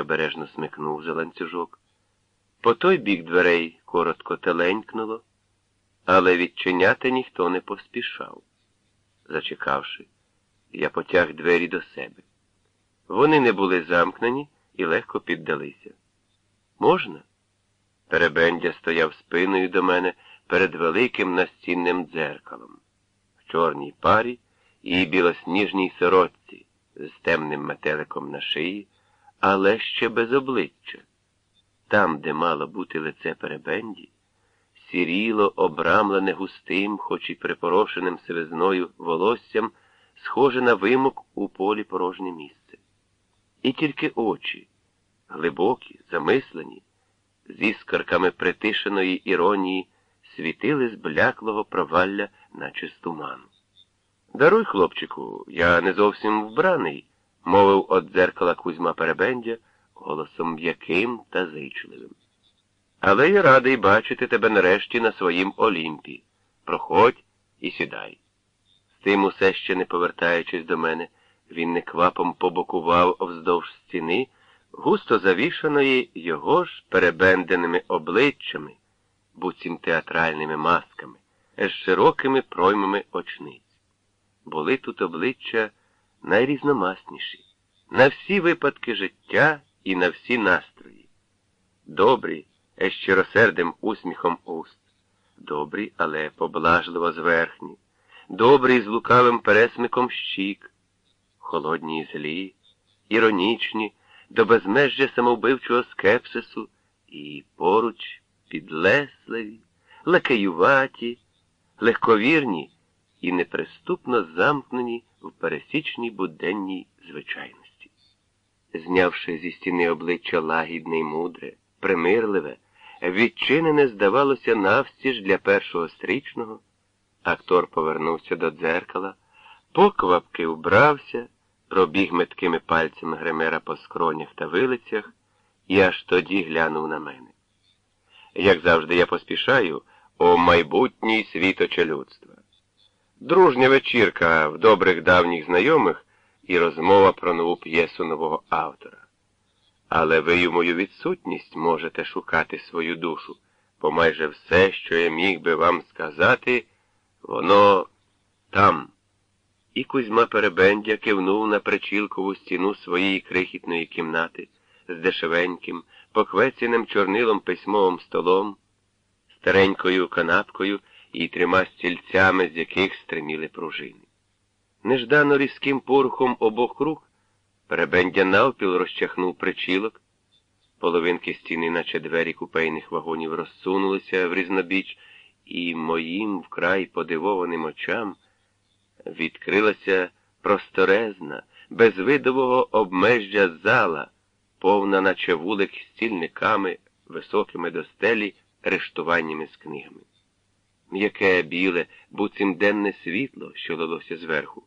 Обережно смикнув за ланцюжок. По той бік дверей коротко теленькнуло, але відчиняти ніхто не поспішав. Зачекавши, я потяг двері до себе. Вони не були замкнені і легко піддалися. Можна? Перебендя стояв спиною до мене перед великим настінним дзеркалом, в чорній парі і білосніжній сорочці з темним метеликом на шиї, але ще без обличчя. Там, де мало бути лице перебенді, сіріло, обрамлене густим, хоч і припорошеним сивизною волоссям, схоже на вимок у полі порожнє місце. І тільки очі, глибокі, замислені, з іскорками притишеної іронії, світили з бляклого провалля, наче з туману. Даруй, хлопчику, я не зовсім вбраний, мовив от дзеркала Кузьма Перебендя голосом м'яким та зичливим. Але я радий бачити тебе нарешті на своїм Олімпі. Проходь і сідай. З тим усе ще не повертаючись до мене, він неквапом побокував вздовж стіни, густо завішаної його ж перебенденими обличчями, буцім театральними масками, з широкими проймами очниць. Були тут обличчя найрізномасніші, на всі випадки життя і на всі настрої. Добрі, з щиросердим усміхом уст, добрі, але поблажливо зверхні, добрі з лукавим пересмиком щік, холодні і злі, іронічні, до безмежжя самовбивчого скепсису. І поруч підлесливі, лакеюваті, легковірні і неприступно замкнені в пересічній буденній звичайності. Знявши зі стіни обличчя лагідне й мудре, примирливе, відчинене, здавалося, навстіж для першого стрічного, актор повернувся до дзеркала, поквапки вбрався, пробіг меткими пальцями гримера по скронях та вилицях і аж тоді глянув на мене. Як завжди, я поспішаю о майбутній світоче людства. Дружня вечірка в добрих давніх знайомих і розмова про нову п'єсу нового автора. Але ви й у мою відсутність можете шукати свою душу, бо майже все, що я міг би вам сказати, воно там. І Кузьма Перебендя кивнув на причілкову стіну своєї крихітної кімнати з дешевеньким, поквеціним чорнилом письмовим столом, старенькою канапкою і трьома стільцями, з яких стриміли пружини. Неждано різким порухом обох рук перебендя навпіл розчахнув причілок, половинки стіни, наче двері купейних вагонів, розсунулися в різнобіч, і моїм вкрай подивованим очам відкрилася просторезна, без видового обмежжя зала, повна, наче вулик стільниками, високими до стелі, рештуваннями з книгами. М'яке біле, буцім денне світло, що лилося зверху,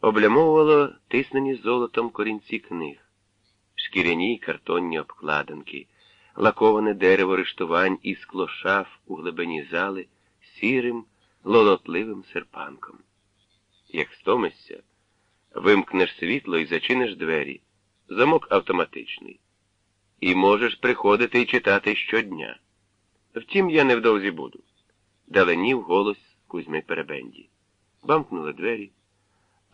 облямовувало тиснені золотом корінці книг, шкіряні й картонні обкладинки, лаковане дерево рештувань і скло шаф у глибині зали сірим, лолотливим серпанком. Як стомишся, вимкнеш світло і зачиниш двері, замок автоматичний. І можеш приходити і читати щодня. Втім, я невдовзі буду. Даленів голос Кузьми Перебенді. Бамкнули двері.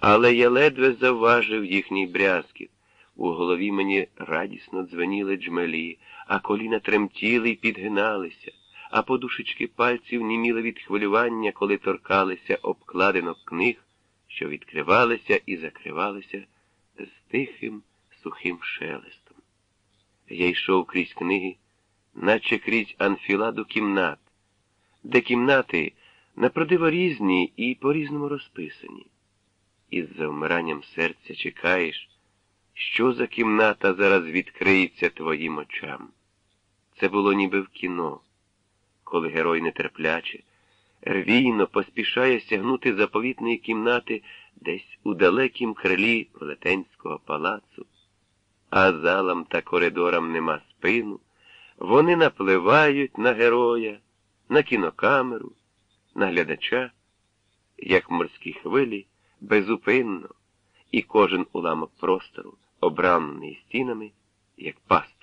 Але я ледве завважив їхній брязкіт. У голові мені радісно дзвеніли джмелі, а коліна тремтіли й підгиналися, а подушечки пальців німіли від хвилювання, коли торкалися обкладинок книг, що відкривалися і закривалися з тихим сухим шелестом. Я йшов крізь книги, наче крізь анфіладу кімнат, де кімнати напродиво різні і по-різному розписані. Із завмиранням серця чекаєш, що за кімната зараз відкриється твоїм очам. Це було ніби в кіно, коли герой нетерпляче, рвійно поспішає сягнути заповітної кімнати десь у далекім крилі Велетенського палацу, а залам та коридорам нема спину, вони напливають на героя, на кінокамеру, на глядача, як морські хвилі, безупинно, і кожен уламок простору, обрамлений стінами, як пас.